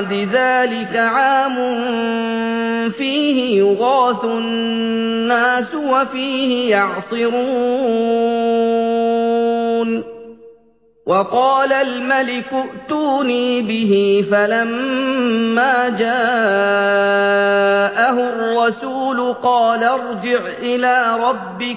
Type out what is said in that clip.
بعد ذلك عام فيه يغاث الناس وفيه يعصرون. وقال الملك ائتوني به فلما جاءه الرسول قال ارجع إلى ربك